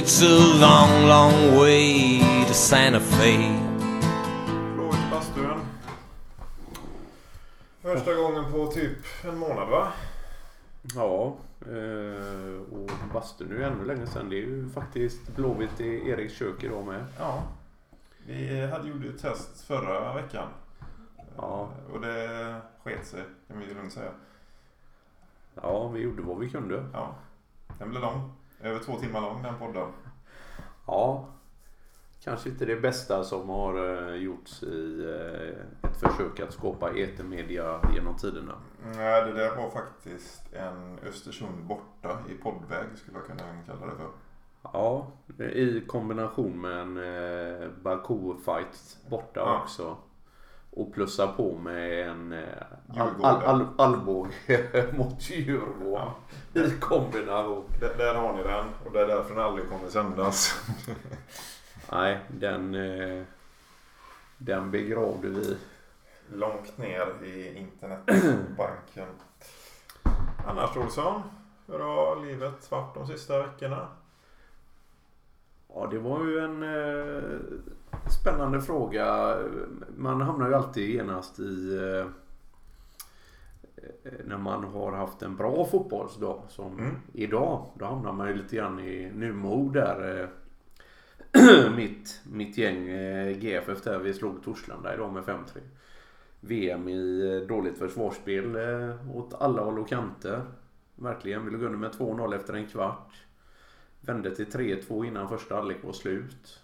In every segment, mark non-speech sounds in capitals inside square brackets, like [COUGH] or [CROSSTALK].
It's a long, long way to Santa Fe. Första gången på typ en månad va? Ja, eh, och bastun är ju ännu längre sedan. Det är ju faktiskt Blåvitt i Eriks kök idag med. Ja. Vi hade gjort ett test förra veckan. Ja. Och det sket sig kan vi lugnt säga. Ja, vi gjorde vad vi kunde. Ja. Den blev lång. Över två timmar lång den podden. Ja, kanske inte det bästa som har eh, gjorts i eh, ett försök att skapa etermedia genom tiderna. Nej, det där var faktiskt en Östersund borta i poddväg skulle jag kunna kalla det för. Ja, i kombination med en eh, Baku-fight borta Ja. också. Och plussa på med en eh, all, allbåge [LAUGHS] mot Djurgården. Ja. I kombination. Där, där har ni den och det är därför den aldrig kommer sändas. [LAUGHS] Nej, den, eh, den begravde vi. Långt ner i internetbanken. [CLEARS THROAT] Annars Olsson, hur har livet varit de sista veckorna? Ja, det var ju en eh, spännande fråga. Man hamnar ju alltid genast i eh, när man har haft en bra fotbollsdag som Mm. idag. Då hamnar man ju lite grann i numod där. Eh, [CLEARS THROAT] mitt, mitt gäng eh, GFF där vi slog Torslanda idag med 5-3. VM i dåligt försvarsspel åt alla håll och kanter. Verkligen. Vi låg under med 2-0 efter en kvart. Vände till 3-2 innan första halvlek var slut.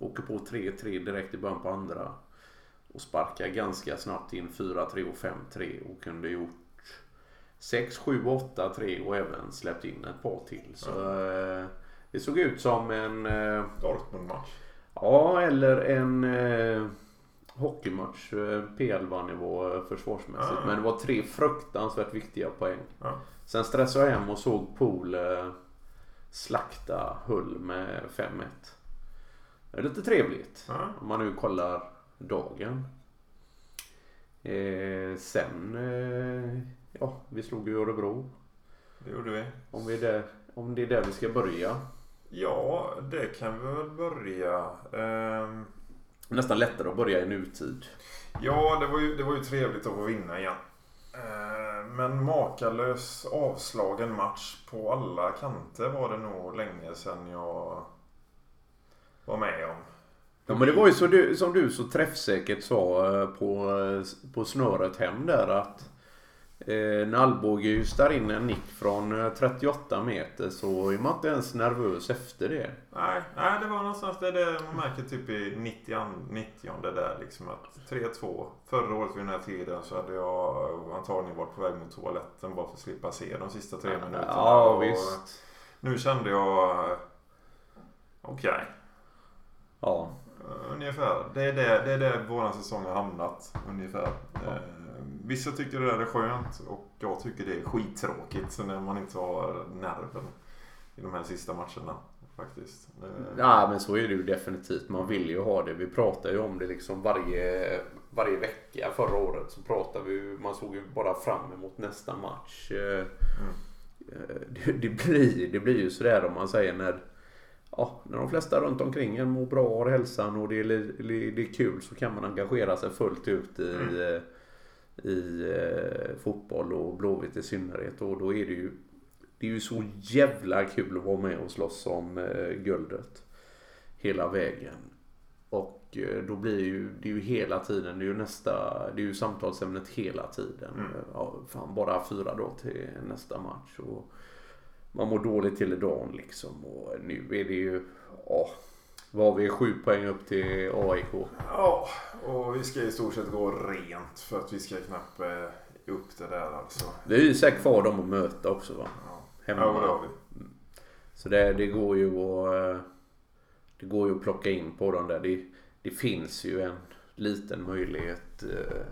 Åker på 3-3 direkt i början på andra. Och sparkar ganska snabbt in 4-3 och 5-3 och kunde gjort 6, 7, 8, 3 och även släppt in ett par till. Så eh, det såg ut som en eh, Dortmund-match. Ja, eller en eh, hockeymatch. Eh, P11-nivå eh, försvarsmässigt. Ja. Men det var tre fruktansvärt viktiga poäng. Ja. Sen stressade jag hem och såg Pool eh, slakta Hull med 5-1. Det är lite trevligt. Ja. Om man nu kollar dagen. Eh, sen, eh, ja, vi slog ju Örebro. Det gjorde vi. Om, vi är där, om det är där vi ska börja. Ja, det kan vi väl börja. Ehm, Nästan lättare att börja i nutid. ja, det var, ju, det var ju trevligt att få vinna igen. Ehm, men makalös avslagen match på alla kanter var det nog länge sedan jag var med om. Ja men det var ju så du, som du så träffsäkert sa eh, på, eh, på snöret hem där att eh, när Alvbåge justar in en nick från eh, 38 meter så är man inte ens nervös efter det. Nej, nej, det var någonstans det, det man märker typ i 90, 90 det där liksom att 3-2. Förra året vid den här tiden så hade jag antagligen varit på väg mot toaletten bara för att slippa se de sista tre minuterna. Ja Och visst. Nu kände jag... eh, Okej. Ja. eh, Ungefär. Det är det, det är där våran säsong har hamnat. Ungefär. Ja. Eh, Vissa tycker det där är skönt och jag tycker det är skittråkigt så när man inte har nerven i de här sista matcherna. Faktiskt. Eh, ja men så är det ju definitivt. Man vill ju ha det. Vi pratar ju om det liksom varje, varje vecka. Förra året så pratade vi man såg ju bara fram emot nästa match. Eh, det, det, blir, det blir ju sådär om man säger när, ja, när de flesta runt omkring en mår bra och har hälsan och det är, det är kul så kan man engagera sig fullt ut i, eh, i eh, fotboll och Blåvitt i synnerhet. Och då är det ju det är ju så jävla kul att vara med och slåss om eh, guldet hela vägen. Och då blir ju det är ju hela tiden, det är ju nästa, det är ju samtalsämnet hela tiden. Mm. Ja, fan bara fyra dagar till nästa match. Och man mår dåligt till dagen liksom. Och nu är det ju, ja, vad har vi sju poäng upp till AIK. Ja, och vi ska i stort sett gå rent för att vi ska knappt eh, upp det där alltså. Det är ju säkert kvar dem att möta också va? Ja, Hemma. ja det har vi. Så det, det går ju att eh, Det går ju att plocka in på dem där. Det, det finns ju en liten möjlighet. eh.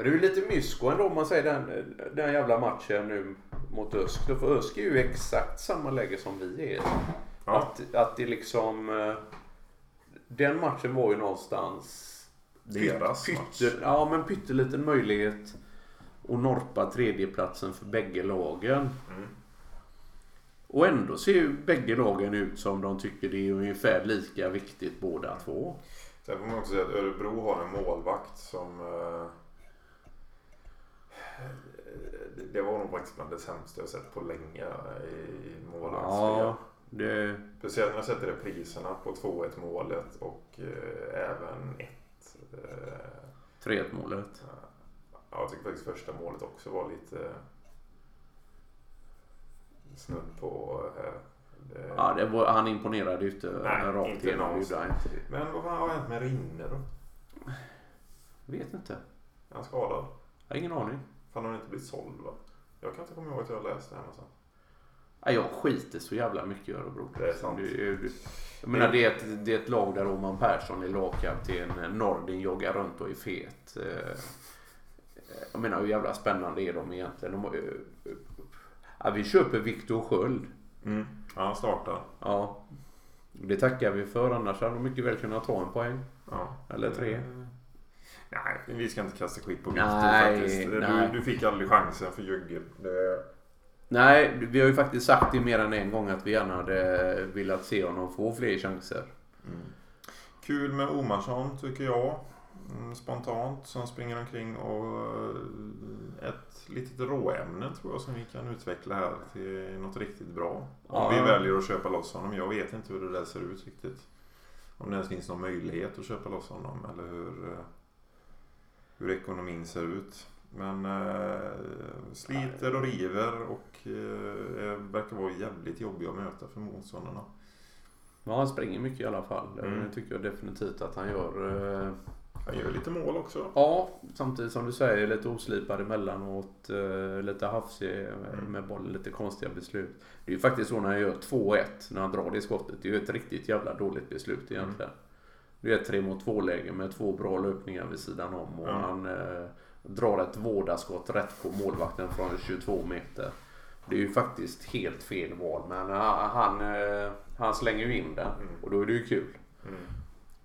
Men det är ju lite mysko ändå om man säger den, den jävla matchen nu mot Ösk. För Ösk är ju exakt samma läge som vi är. Ja. Att, att det liksom... eh, Den matchen var ju någonstans... Deras pytte, match. Ja men pytteliten möjlighet att norpa tredjeplatsen för bägge lagen. Mm. Och ändå ser ju bägge lagen ut som de tycker det är ungefär lika viktigt båda två. Sen får man också säga att Örebro har en målvakt som... Eh, det var nog faktiskt bland det sämsta jag sett på länge i målvaktsspel. Ja, det... Speciellt när jag sätter repriserna på 2-1 målet och eh, även 1. Eh, 3-1 målet. ja, jag tycker faktiskt första målet också var lite snudd på... Eh, det... Ja, det var, han imponerade ju inte Nej, rakt inte igenom. Men vad fan har hänt med Rinne då? Vet inte. Är han skadad? Jag har ingen aning. Fan har han inte blivit såld va? Jag kan inte komma ihåg att jag har läst det här någonstans. Ja, jag skiter så jävla mycket i Örebro. Det är sant. Jag menar, det är, ett, det är ett lag där Roman Persson är lagkapten. Nordin joggar runt och är fet. Eh, Jag menar, hur jävla spännande är de egentligen? De, ja, vi köper Viktor Sköld. Mm. Ja, han startar. Ja. Det tackar vi för. Annars hade de mycket väl kunnat ta en poäng. Ja. Eller tre. Nej, vi ska inte kasta skit på Viktor faktiskt. Du, du fick aldrig chansen för Jugge. Det... Nej, vi har ju faktiskt sagt det mer än en gång att vi gärna hade velat se honom få fler chanser. Mm. Kul med Omarsson tycker jag. Mm, Spontant som springer omkring och eh, ett litet råämne tror jag som vi kan utveckla här till något riktigt bra. Om Ja. vi väljer att köpa loss honom. Jag vet inte hur det där ser ut riktigt. Om det ens finns någon möjlighet att köpa loss honom eller hur, eh, hur ekonomin ser ut. Men eh, sliter och river och eh, verkar vara jävligt jobbig att möta för motståndarna. Ja, han springer mycket i alla fall. Mm. Det tycker jag definitivt att han gör. Eh, Han gör lite mål också. Ja, samtidigt som du säger lite oslipad emellanåt. eh, Lite hafsig Mm. med bollen, lite konstiga beslut. Det är ju faktiskt så när han gör 2-1 när han drar det skottet. Det är ju ett riktigt jävla dåligt beslut egentligen. Det är ett 3 mot 2 läge med två bra löpningar vid sidan om och Ja. han eh, drar ett vårdaskott rätt på målvakten från 22 meter. Det är ju faktiskt helt fel val men han, han, eh, han slänger ju in den Mm. och då är det ju kul. Mm.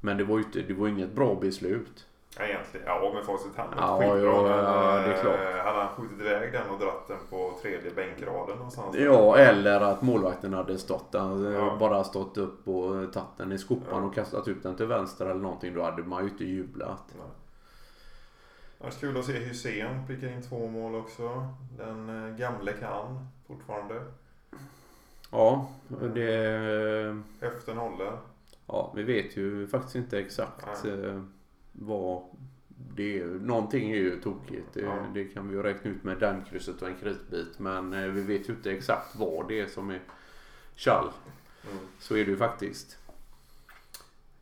Men det var ju inte, det var inget bra beslut. Ja, egentligen. Ja, med facit hand. Ja, skitbra. ja, men, ja, det är klart. eh, Hade han skjutit iväg den och dratt den på tredje bänkraden någonstans? Ja, eller att målvakten hade stått där, Ja. bara stått upp och tagit den i skopan Ja. och kastat ut den till vänster eller någonting. Då hade man ju inte jublat. Nej. Annars kul att se Hysén prickar in två mål också. Den eh, gamle kan fortfarande. Ja, det... Höften håller. Ja, vi vet ju faktiskt inte exakt eh, vad det är. Någonting är ju tokigt. Det, Ja. det kan vi ju räkna ut med dammkrysset och en kritbit. Men eh, vi vet ju inte exakt vad det är som är kall. Mm. Så är det ju faktiskt.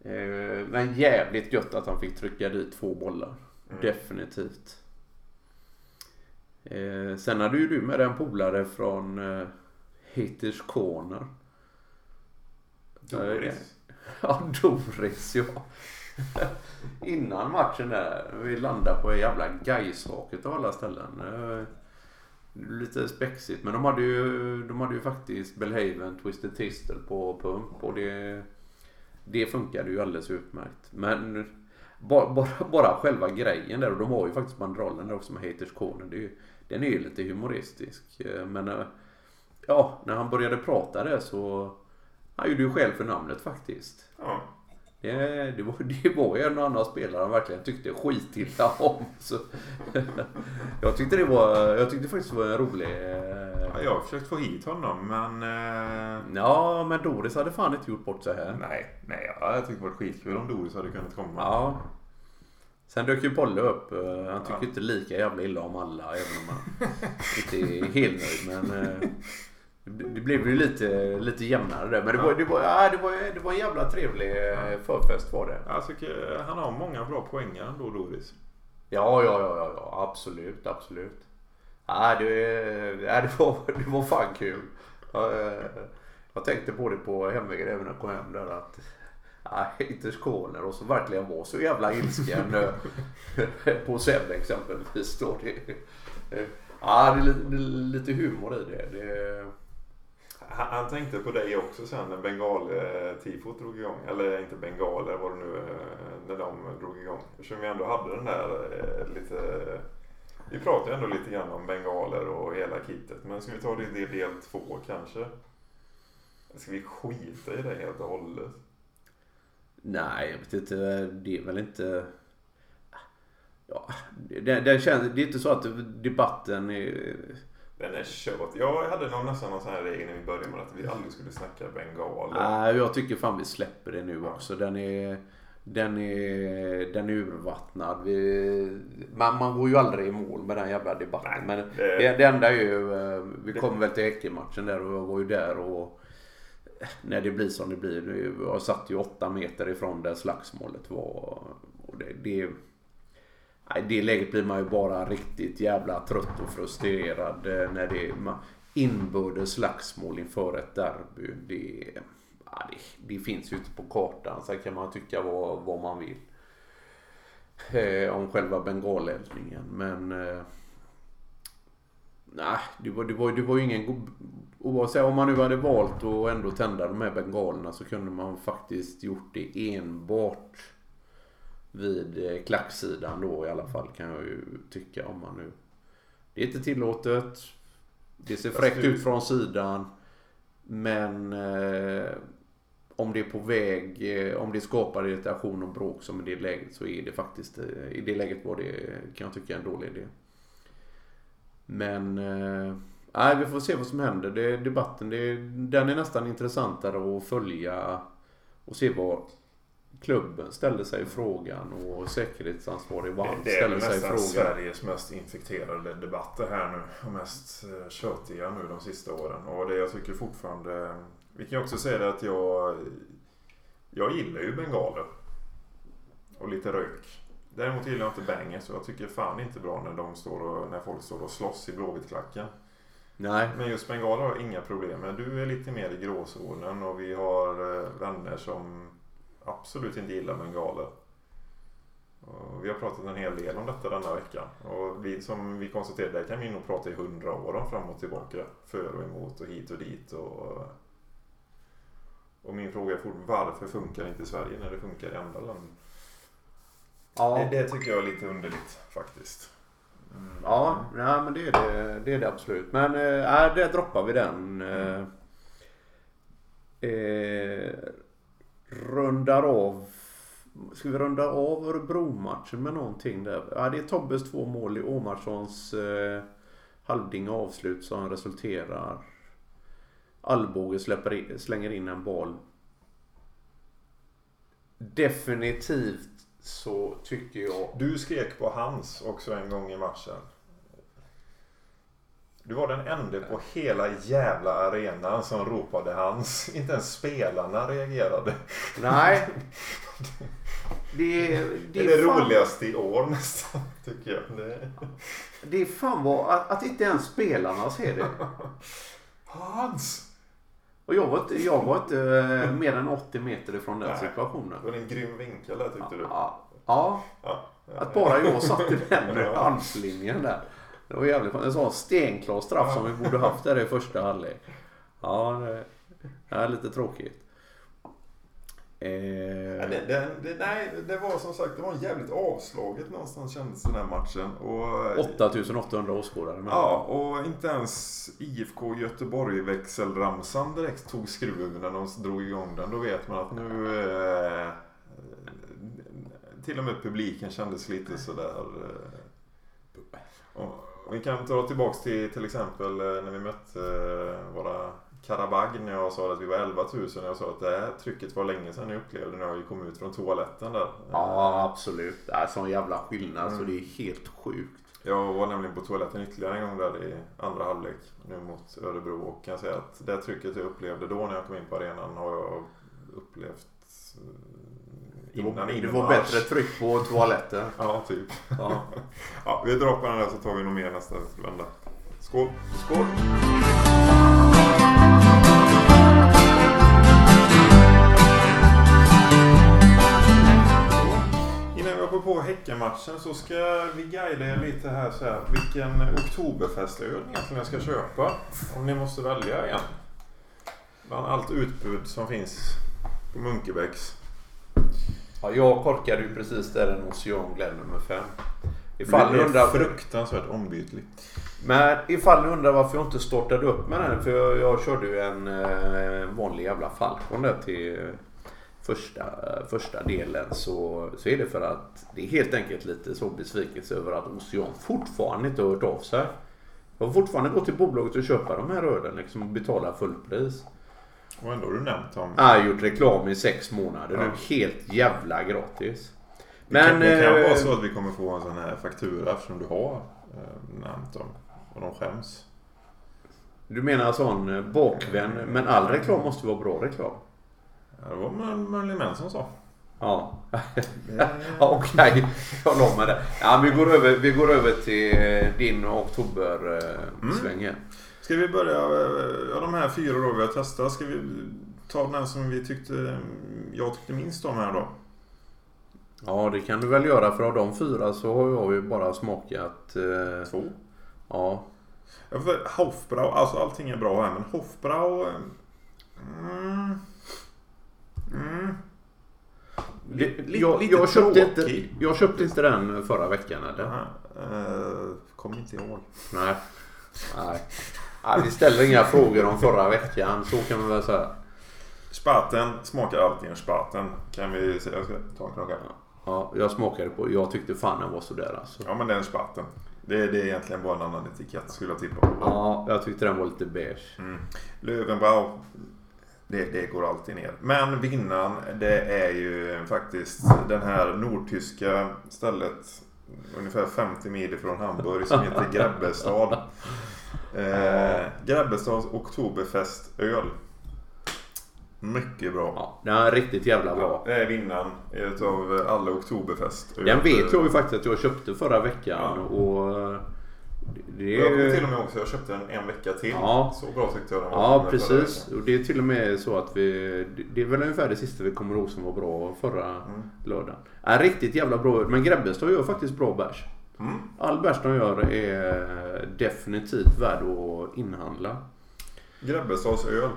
Eh, Men jävligt gött att han fick trycka dit två bollar. Mm. Definitivt. Eh, sen hade ju du med en polare från Haters Corner. Doris. [LAUGHS] Ja, Doris ja. [LAUGHS] Innan matchen där. Vi landade på jävla Gaisraket av alla ställen. Eh, lite spexigt. Men de hade ju, de hade ju faktiskt Belhaven Twisted Tistel på pump. Och det, det funkade ju alldeles utmärkt. Men bara, bara, bara själva grejen där. Och de har ju faktiskt banderollen där också med Haters Corner. Det är ju, den är ju lite humoristisk. Eh, men eh, ja, när han började prata där så han gjorde ju själv för namnet faktiskt. Ja. Det, det, var, [LAUGHS] det var ju en och annan spelare han verkligen tyckte skitilla om. Så, [LAUGHS] jag, tyckte det var, jag tyckte faktiskt det var en rolig... Ja, eh, jag har försökt få hit honom men... Eh, Ja, men Doris hade fan inte gjort bort sig här. nej, nej. Ja, jag tyckte det var skitkul om Doris hade kunnat komma. Ja. Sen dök ju Polle upp. eh, Han tycker Ja. inte lika jävla illa om alla även om han inte är helt nöjd. Men det blev ju lite, lite jämnare där. Men det var, det, var, ja, det, var, det var en jävla trevlig eh, förfest var det. Jag tycker han har många bra poänger ändå Doris. Ja, ja, ja, ja, ja absolut, absolut. Ja, det, ja, det, var, det var fan kul. Ja, eh, Jag tänkte på det på hemvägen även när jag kom hem där att ja, Haters Corner och så verkligen var så jävla ilsken [LAUGHS] eh, på Sebbe exempelvis. Då det, eh, ja, det är lite, det är lite humor i det. det han, han tänkte på dig också sen när bengal-tifot drog igång. Eller inte bengaler var det nu eh, när de drog igång. Eftersom vi ändå hade den där eh, lite... Vi pratade ju ändå lite grann om bengaler och hela kittet. Men ska vi ta det i del två kanske? Ska vi skita i det helt och hållet? Nej, jag vet inte. Det är väl inte... Ah, ja, det, det, känns, det är inte så att debatten är... Den är kört. Jag hade nog nästan någon sån här regel när vi började med att vi aldrig skulle snacka bengaler. Nej, jag tycker fan vi släpper det nu också. Den är... Den är, den är urvattnad. Vi, man, man går ju aldrig i mål med den jävla debatten. Nej, men det, det, det enda är ju... eh, Vi kommer väl till Häckenmatchen där och jag var ju där och... När det blir som det blir. Nu, Jag satt ju åtta meter ifrån där slagsmålet var. Och det, det, i det läget blir man ju bara riktigt jävla trött och frustrerad eh, när det är inbördes slagsmål inför ett derby. Det, det, det finns ju inte på kartan. Sen kan man tycka vad, vad man vill. Eh, om själva bengaleldningen. Men... Eh, nej, det var, det, var, det var ju ingen... Oavsett om man nu hade valt att ändå tända de här bengalerna så kunde man faktiskt gjort det enbart vid eh, klacksidan då i alla fall kan jag ju tycka om man nu... Det är inte tillåtet. Det ser fräckt nu- ut från sidan. Men eh, om det är på väg, eh, om det skapar irritation och bråk som i det läget så är det faktiskt, eh, i det läget var det, kan jag tycka, en dålig idé. Men, eh, nej vi får se vad som händer. Det, debatten, det, den är nästan intressantare att följa och se vad klubben ställer sig frågan och säkerhetsansvarig Det är ställer väl sig i nästan frågan. Sveriges mest infekterade debatter här nu. Och mest eh, tjötiga nu de sista åren. Och det jag tycker fortfarande... Vi kan ju också säga det att jag... Jag gillar ju bengaler. Och lite rök. Däremot gillar jag inte bangers och jag tycker fan inte bra när, de står och, när folk står och slåss i Blåvittklacken. Nej, Men just bengaler har jag inga problem med. Du är lite mer i gråzonen och vi har eh, vänner som absolut inte gillar bengaler. Och vi har pratat en hel del om detta denna veckan. Och vi, som vi konstaterade, där kan vi nog prata i hundra år om fram och tillbaka. För och emot och hit och dit. Och, och min fråga är fortfarande varför funkar det inte i Sverige när det funkar i andra länder? ja. Det, det tycker jag är lite underligt faktiskt. Ja, nej, men det är det, det är det absolut. Men eh, nej, där droppar vi den. Eh, eh, rundar av. Ska vi runda av Örebro-matchen med någonting där? Ja, det är Tobbes två mål i Åmarssons eh, halvdinga avslut som resulterar. Allbåge släpper in, slänger in en boll. Definitivt så tycker jag Du skrek på hans också en gång i matchen. Du var den enda på hela jävla arenan som ropade hans. Inte ens spelarna reagerade. Nej. Det, [LAUGHS] Det är det fan, roligaste i år nästan, tycker jag. Det... Det är fan vad, att, att inte ens spelarna ser det. Hans! Och jag var inte, jag var inte eh, mer än 80 meter ifrån den Nej. situationen. Det var en grym vinkel där tyckte du. Ja, ja, Ja. att bara jag satt i den armslinjen där. Det var jävligt En sån stenklar straff som vi borde haft där i första halvlek. Ja, det, är lite tråkigt. Ja, Eh, det, det, det, nej, det var som sagt det var jävligt avslaget någonstans kändes den här matchen. Och, 8800 åskådare. men- Ja, och inte ens IFK Göteborg växelramsan direkt tog skruven när de drog igång den. Då vet man att nu... Eh, till och med publiken kändes lite sådär... Eh, vi kan ta tillbaks till till exempel eh, när vi mötte eh, våra Karabag när jag sa att vi var 11 000. Jag sa att det här trycket var länge sedan jag upplevde när jag kom ut från toaletten där. Ja, absolut. Det är sån jävla skillnad så Mm. det är helt sjukt. Jag var nämligen på toaletten ytterligare en gång där i andra halvlek nu mot Örebro och kan säga att det trycket jag upplevde då när jag kom in på arenan har jag upplevt eh, innan det var bättre tryck på toaletten. [LAUGHS] Ja, typ. Ja. Ja, vi droppar den där så tar vi nog mer nästa vända. Skål! Skål! Innan vi hoppar på Häckenmatchen så ska vi guida er lite här så här. Vilken oktoberfestöl egentligen ska köpa. Om ni måste välja en. Bland allt utbud som finns på Munkebäcks. Ja, jag korkade ju precis där en Ocean Glen nummer 5. Ifall det är undrar, fruktansvärt ombytlig. men ifall ni undrar varför jag inte startade upp med den. För jag, jag körde ju en eh, vanlig jävla Falcon där till första, första delen. Så, så är det för att det är helt enkelt lite så besvikelse över att Ocean fortfarande inte har hört av sig. Jag har fortfarande gått till bolaget och köpa de här ölen liksom och betala fullpris. Och ändå har du nämnt dem. Jag har gjort reklam i sex månader nu. Ja. Helt jävla gratis. det kan, det kan eh, vara så att vi kommer få en sån här faktura eftersom du har eh, nämnt dem. Och de skäms. Du menar sån eh, bakvän, men all reklam måste vara bra reklam? Ja, det var Mar- Marilyn Manson som sa. Ja. Okej, jag la mig där. Ja, vi, går över, vi går över till eh, din oktobersväng här. Ska vi börja, eh, ja de här fyra då vi har testat. Ska vi ta den som vi tyckte, jag tyckte minst om här då? Ja, det kan du väl göra för av de fyra så har jag ju bara smakat... Eh, Två. ja. Ja, för Hofbrau, alltså allting är bra här men Hofbrau... eh, Mm, mm, Lite- jag, jag, köpte inte, tråkig. jag köpte inte den förra veckan eller? aha, eh, Kommer inte ihåg. Nej. [LAUGHS] Nej. Nej, vi ställer inga frågor om förra veckan. Så kan man väl säga. Spaten smakar alltid en spaten. Kan vi säga. Jag ska ta en knocka. Ja, jag smakade på. Jag tyckte fan den var sådär alltså. Ja men det är en spaten. Det är, det är egentligen bara en annan etikett skulle jag tippa på. Ja, jag tyckte den var lite beige. Mm. Löwenbrau. Det, det går alltid ner. Men vinnaren det är ju faktiskt den här nordtyska stället. Ungefär 50 mil från Hamburg som heter Grebbestad. [LAUGHS] Eh, Grebbestads Oktoberfestöl. Mycket bra. Ja, den är riktigt jävla bra. Det är vinnaren utav alla Oktoberfest. Den vet jag ju faktiskt att jag köpte förra veckan. Ja. Och eh, det Jag kommer till och med också, jag köpte den en vecka till. Ja. Så bra tyckte jag den var. Ja, precis. Och det är till och med så att vi... Det är väl ungefär det sista vi kommer ihåg som var bra förra Mm. lördagen. Ja, riktigt jävla bra. Men Grebbestad gör faktiskt bra bärs. Mm. All bärs de gör är definitivt värd att inhandla. Grebbestads öl.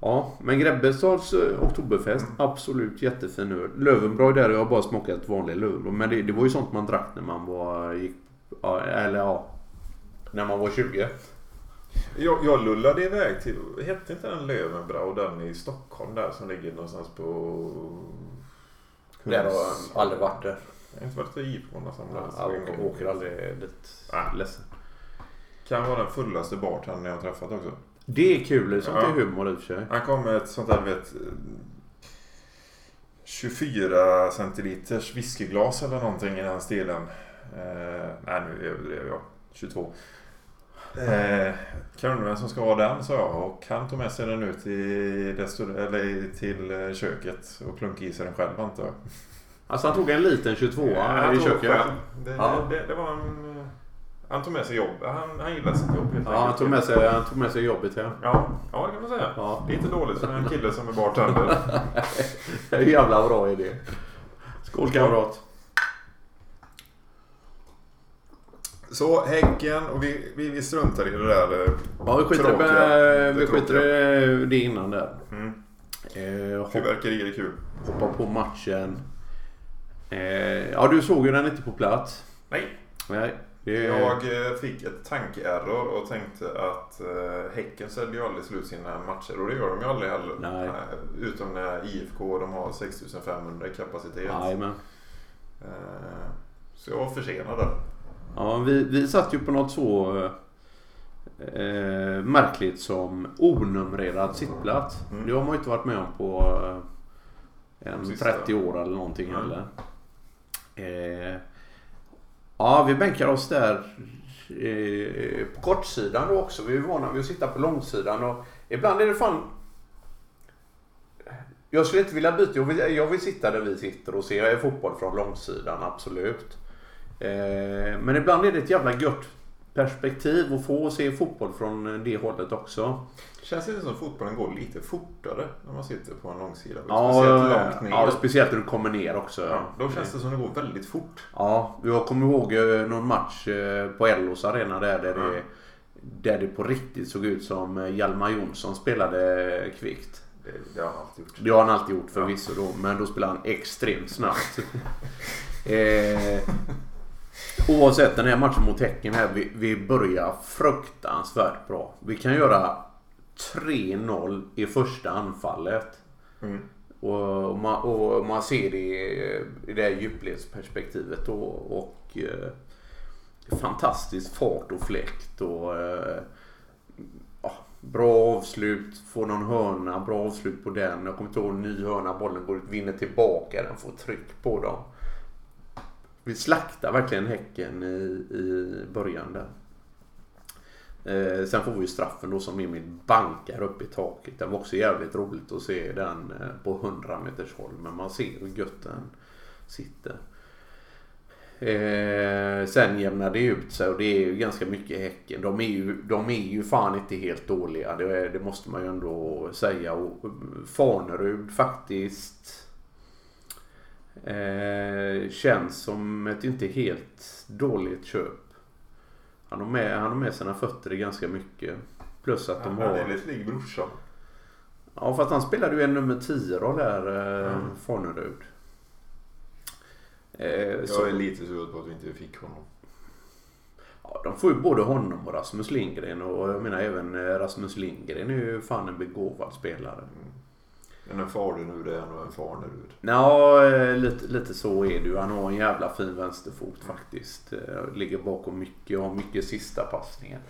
Ja, men Grebbestads eh, Oktoberfest, absolut jättefin öl. Löwenbräu där har jag bara smakat vanlig Löwenbräu. Men det, det var ju sånt man drack när man var... Gick, eller ja... När man var 20. Jag, jag lullade iväg till, hette inte den Löwenbrau den i Stockholm där som ligger någonstans på... Där har jag aldrig varit där. Jag har inte varit i Ipona samlas. Jag åker, åker aldrig dit. Nej. Ledsen. Kan vara den fullaste bartendern jag har träffat också. Det är kul. Sånt Ja. är humor i och för sig. Han kom med ett sånt där vet 24 centiliters whiskyglas eller någonting i den stilen. Eh, nej nu överdrev jag. 22. Eh, kan du vem som ska ha den sa jag och han tog med sig den ut i eller till eh, köket och klunkade i sig den själv antar jag. Alltså han tog en liten 22 han i köket. Det, Ja. det, det var en... eh, Han tog med sig jobb. Han, han gillar sitt jobb helt Ja, han tog med sig, han tog med sig jobbet hem. Ja, ja, det kan man säga. Ja. Det är inte dåligt för en kille som är bartender. [LAUGHS] Det är en jävla bra idé. Skål kamrat. Så Häcken och vi, vi, vi struntar i det där. eh, Ja, vi skiter, tråkiga. det, vi Det skiter i det innan där. Mm. Eh, hopp, Fyrverkerier är kul. hoppa på matchen. Eh, ja, du såg ju den inte på plats. Nej, Nej. Det, jag eh, fick ett tankeerror och tänkte att eh, Häcken säljer ju aldrig slut sina matcher och det gör de ju aldrig heller. Nej. Eh, Utom när IFK de har 6500 i kapacitet. Jajamän. Eh, så jag var försenad där. Ja, vi, vi satt ju på något så eh, märkligt som onumrerad sittplats. Mm. Det har man ju inte varit med om på eh, en Sista. 30 år eller någonting Mm. heller. Eh, ja, vi bänkar oss där eh, på kortsidan då också. Vi är vana vid att sitta på långsidan och ibland är det fan jag skulle inte vilja byta. Jag vill, jag vill sitta där vi sitter och se fotboll från långsidan, absolut. Eh, men ibland är det ett jävla gött perspektiv att få se fotboll från det hållet också. Känns det inte som att fotbollen går lite fortare när man sitter på en långsida? Ja, Speciellt långt ner. ja, speciellt när du kommer ner också. Ja, då känns det som det går väldigt fort. Ja, jag kommer ihåg eh, någon match eh, på Ellos arena där, där, det, där det på riktigt såg ut som eh, Hjalmar Jonsson spelade kvickt. Det, det har han alltid gjort. Det har han alltid gjort förvisso då, men då spelar han extremt snabbt. [LAUGHS] eh, Oavsett den här matchen mot Häcken här, vi, vi börjar fruktansvärt bra. Vi kan göra 3-0 i första anfallet. Mm. Och, och, man, och man ser det i, i det här djupledsperspektivet och, och eh, fantastisk fart och fläkt och eh, ja, bra avslut, får någon hörna, bra avslut på den. Jag kommer inte ihåg ny hörna, bollen går ut, vinner tillbaka den, får tryck på dem. Vi slaktar verkligen Häcken i, i början där. Eh, sen får vi ju straffen då som Emil bankar upp i taket. Det var också jävligt roligt att se den eh, på 100 meters håll. Men man ser hur gött den sitter. Eh, sen jämnar det ut sig och det är ju ganska mycket Häcken. De är ju, de är ju fan inte helt dåliga. Det, det måste man ju ändå säga. Och eh, Fanerud faktiskt eh, känns som ett inte helt dåligt köp. Han har med, han har med sina fötter i ganska mycket. Plus att de Han har... är lite lik brorsan. Ja, för att han spelade ju en nummer 10-roll där, eh, Mm. Fanerud. Eh, Jag så, är lite sur på att vi inte fick honom. ja, de får ju både honom och Rasmus Lindgren och jag menar även eh, Rasmus Lindgren är ju fan en begåvad spelare. Men en Farnerud är ändå en Farnerud. Ja, eh, lite, lite så är det ju. Han har en jävla fin vänsterfot faktiskt. Eh, ligger bakom mycket och har mycket sista passningar.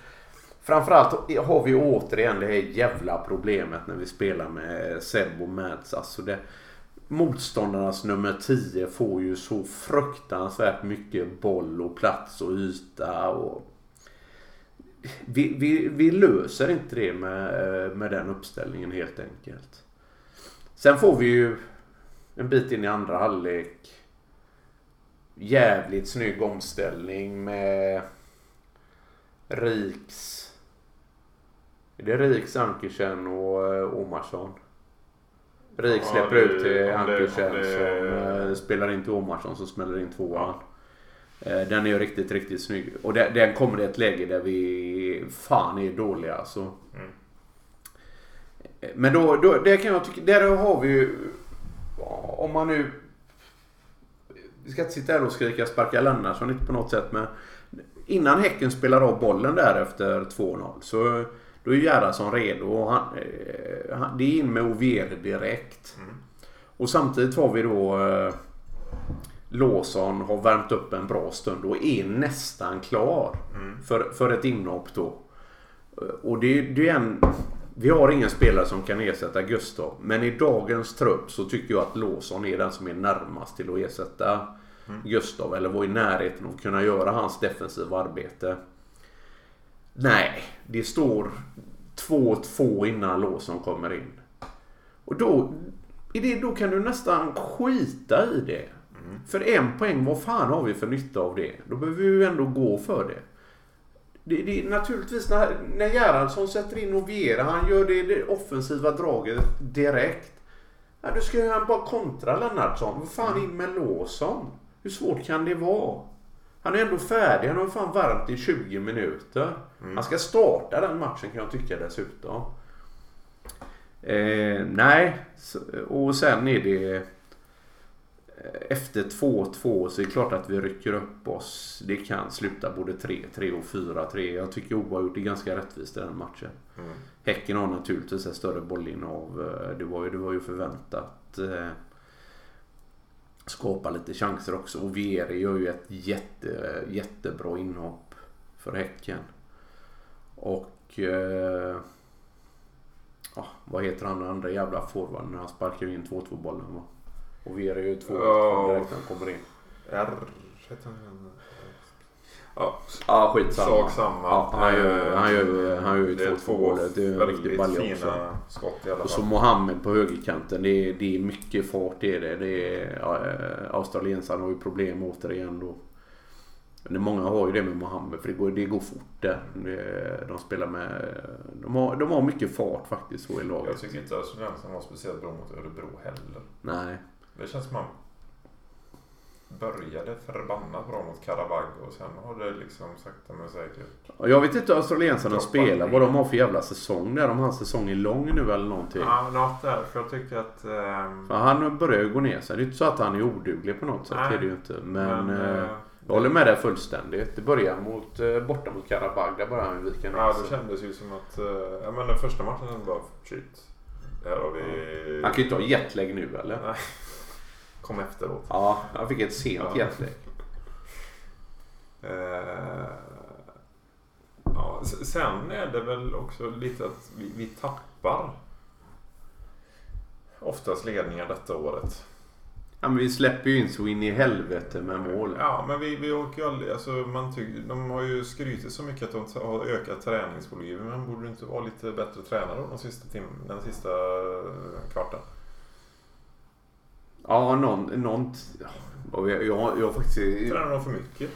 Framförallt har vi återigen det här jävla problemet när vi spelar med Seb och Mads. Alltså det, motståndarnas nummer 10 får ju så fruktansvärt mycket boll och plats och yta. Och vi, vi, vi löser inte det med, eh, med den uppställningen helt enkelt. Sen får vi ju en bit in i andra halvlek. Jävligt snygg omställning med Riks. Är det Riks, Ankersen och eh, Omarsson? Riks Ja, släpper det- ut till Ankersen det- som eh, spelar in till Omarsson som smäller in tvåan. Eh, Den är ju riktigt, riktigt snygg. Och den, den kommer i ett läge där vi fan är dåliga alltså. Mm. Men då, då, det kan jag tycka, där har vi ju, om man nu, vi ska inte sitta här och skrika sparka Lennartsson inte på något sätt men innan Häcken spelar av bollen där efter 2-0 så då är Gerhardsson redo och han, eh, han, det är in med Ovier direkt. Mm. Och samtidigt har vi då eh, Lawson har värmt upp en bra stund och är nästan klar Mm. för, för ett inhopp då. Och det, det är en... Vi har ingen spelare som kan ersätta Gustav. Men i dagens trupp så tycker jag att Lawson är den som är närmast till att ersätta Gustav. Eller vara i närheten av att kunna göra hans defensiva arbete. Nej, det står 2-2 innan Lawson kommer in. Och då, i det, då kan du nästan skita i det. För en poäng, vad fan har vi för nytta av det? Då behöver vi ju ändå gå för det. Det, det naturligtvis när, när Gerhardsson sätter in Oviera, han gör det, det offensiva draget direkt. Ja, då ska han bara kontra Lennartsson. Vad fan in med Lawson? Hur svårt kan det vara? Han är ändå färdig, han har fan varmt i 20 minuter. Han ska starta den matchen kan jag tycka dessutom. Eh, nej, och sen är det... Efter 2-2 så är det klart att vi rycker upp oss. Det kan sluta både 3-3 och 4-3. Jag tycker oavgjort är ganska rättvist i den matchen. Mm. Häcken har naturligtvis ett större bollinnehav. Eh, Det var ju, det var ju förväntat. Eh, skapa lite chanser också. Och Vieri gör ju ett jätte, jättebra inhopp för Häcken. Och... Eh, ja, vad heter han den andra jävla forwarden? Han sparkar ju in 2-2 bollen va? Och Vieri gör ju 2 Ja. direkt när han kommer in. R... Ja, Ja, skitsamma. sak samma. Ja, han gör- han gör- han gör ju 2-2 två målet. Det är en riktig balja fina också. skott i alla Och så fall. Mohammed på högerkanten. Det är, det är mycket fart är det. det är, ja, eh, australiensaren har ju problem återigen då. Men många har ju det med Mohammed för det går, det går fort där. Det- De spelar med... De har, de har mycket fart faktiskt så i Jag laget. tycker inte att Svensson var speciellt bra mot Örebro heller. Nej. Det känns som han började förbannat bra mot Karabag och sen har det liksom sakta men säkert. Jag vet inte hur australiensarna spelar. Vad de har för jävla säsong där. Om hans säsong är lång nu eller någonting. Ja, något där. För jag tycker att... ehm, För han börjar ju gå ner sig. Det är inte så att han är oduglig på något sätt. Nej. Det är det ju inte. Men... men eh, Jag håller med dig fullständigt. Det börjar mot, eh, borta mot Karabag. Där börjar han vika ner Ja, det kändes ju som att... Ja, men den första matchen bara shit. Här har vi... Han kan ju inte ha jetlag nu eller? Nej. Kom efteråt. Ja, han fick ett sent Ja. jetlag. Eh, ja, sen är det väl också lite att vi, vi tappar oftast ledningar detta året. Ja, men vi släpper ju in så in i helvete med mål. Ja, men vi, vi åker ju aldrig... Alltså, man tycker, de har ju skrytit så mycket att de har ökat träningsvolymen. Men borde det inte vara lite bättre tränare de sista tim, den sista eh, kvarten? Ja, någon... någon ja, jag, jag, jag har faktiskt... Tränar de för mycket?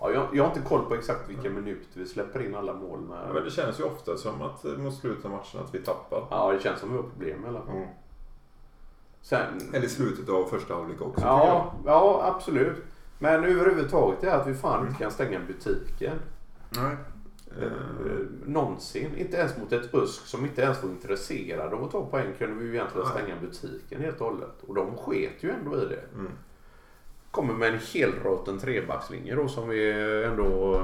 Ja, jag, jag har inte koll på exakt vilka minuter vi släpper in alla mål med. men det känns ju ofta som att eh, mot slutet av matchen att vi tappar. Ja, det känns som vi har problem i alla fall. Mm. Sen... Eller slutet av första halvlek också. Ja, ja, absolut. Men överhuvudtaget är att vi fan inte kan stänga butiken. Nej. Eh, någonsin. Inte ens mot ett USK som inte ens var intresserade av att ta poäng kunde vi ju egentligen Nej. stänga butiken helt och hållet. Och de sket ju ändå i det. Mm. Kommer med en helroten trebackslinje då som vi ändå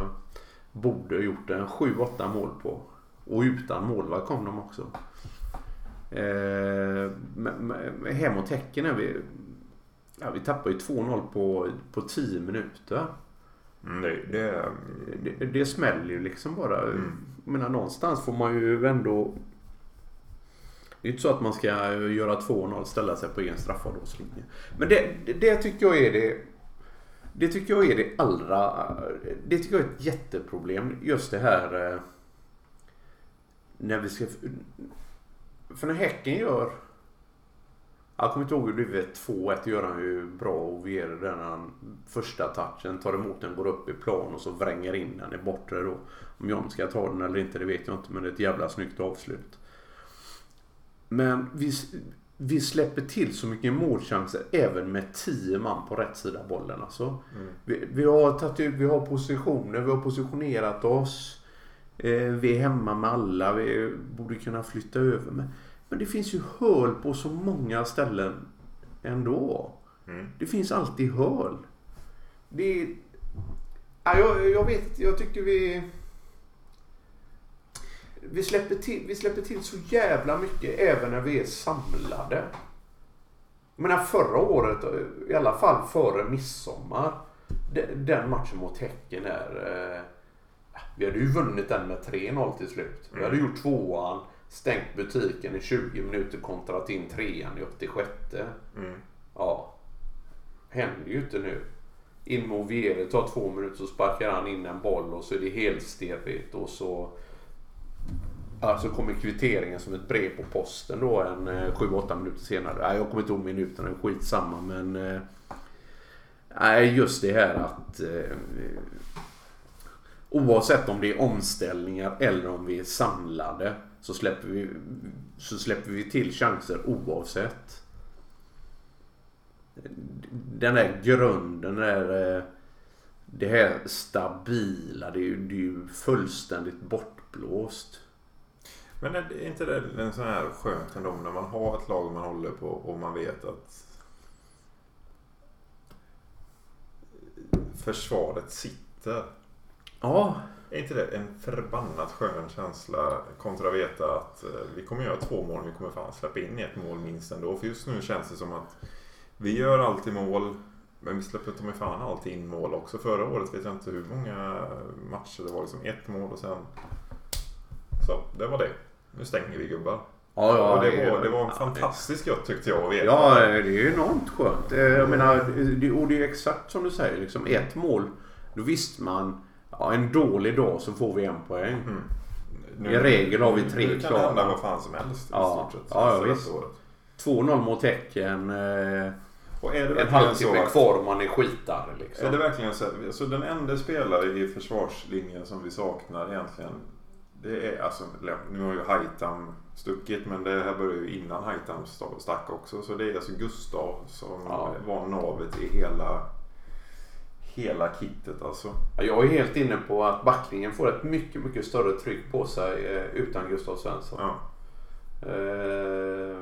borde gjort en 7-8 mål på. Och utan målvakt kom de också. Eh, men hem och tecken är vi... Ja, vi tappar ju 2-0 på, på 10 minuter. Mm, det, det, Det, smäller ju liksom bara. Mm. Jag menar, någonstans får man ju ändå... Det är inte så att man ska göra 2-0 ställa sig på egen straffområdeslinje. Men det, det, det tycker jag är det... Det tycker jag är det allra... Det tycker jag är ett jätteproblem. Just det här... eh, När vi ska... För när Häcken gör... Jag kommer inte ihåg hur det blev 2-1. Det gör han ju bra och ger den han första touchen. Tar emot den, går upp i plan och så vränger in den i bortre då. Om John ska ta den eller inte det vet jag inte men det är ett jävla snyggt avslut. Men vi, vi släpper till så mycket målchanser även med 10 man på rätt sida bollen alltså. mm. Vi, vi, har tagit ut, vi har positioner, vi har positionerat oss. Eh, vi är hemma med alla, vi borde kunna flytta över. Men, men det finns ju hål på så många ställen ändå. Mm. Det finns alltid hål. Det är... Ja, jag, jag vet jag tycker vi... Vi släpper, till, vi släpper till så jävla mycket även när vi är samlade. Jag menar förra året, i alla fall före midsommar. de- Den matchen mot Häcken är... eh, Vi hade ju vunnit den med 3-0 till slut. Vi hade gjort tvåan, stängt butiken i 20 minuter, kontrat in trean i 86. Mm. Ja. Händer ju inte nu. In med Oviere, tar två minuter så sparkar han in en boll och så är det helt stelrigt och så... Ja, så kommer kvitteringen som ett brev på posten då en eh, 7-8 minuter senare. Nej, jag kommer inte ihåg minuterna, skitsamma men... eh, Nej, just det här att... Eh, oavsett om det är omställningar eller om vi är samlade så släpper vi, så släpper vi till chanser oavsett den där grunden, den där, eh, det här stabila, det är ju, det är ju fullständigt bortblåst. Men är inte det en sån här skönt ändå när man har ett lag man håller på och man vet att försvaret sitter. Ja, Är inte det en förbannat skön känsla kontra att veta att eh, vi kommer göra två mål, vi kommer fan släppa in ett mål minst ändå. För just nu känns det som att vi gör alltid mål, men vi släpper ta mig fan alltid in mål också. Förra året vet jag inte hur många matcher det var, liksom ett mål och sen... Så, det var det. Nu stänger vi gubbar. ja, ja och det var, det var fantastiskt gött tyckte jag att veta. Ja, det är ju enormt skönt. Eh, Jag menar, det, och det är ju exakt som du säger. Liksom ett mål, då visste man ja, en dålig dag så får vi en poäng. Mm. I regel har vi tre Nu kan klara. det hända vad fan som helst Ja. i stort sett. Ja, ja, visst. detta året. 2-0 mot Häcken. eh, Och är det En halvtimme att- kvar och man är skitare liksom. Är det verkligen så? Så den enda spelare i försvarslinjen som vi saknar egentligen. Det är alltså, nu har ju Haitam stuckit men det här började ju innan Haitam sta- stack också. Så det är alltså Gustav som Ja. var navet i hela, hela kittet alltså. Ja, Jag är helt inne på att backlinjen får ett mycket, mycket större tryck på sig eh, utan Gustav Svensson. Ja. Eh,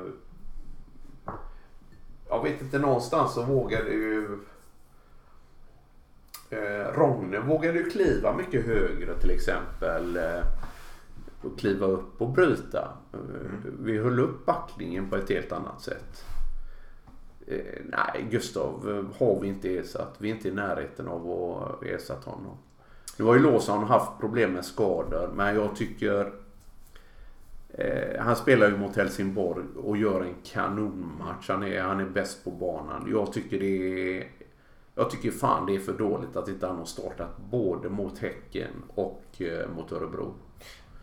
jag vet inte, någonstans så vågar det ju... Eh, Rogne vågade ju kliva mycket högre till exempel. Och kliva upp och bryta. Eh, Vi höll upp backlinjen på ett helt annat sätt. Eh, nej, Gustav eh, har vi inte ersatt. Vi är inte i närheten av att ersätta honom. Nu har ju Lawson haft problem med skador, men jag tycker... Eh, han spelar ju mot Helsingborg och gör en kanonmatch. Han är, han är bäst på banan. Jag tycker det är... Jag tycker fan det är för dåligt att inte han har startat både mot Häcken och eh, mot Örebro.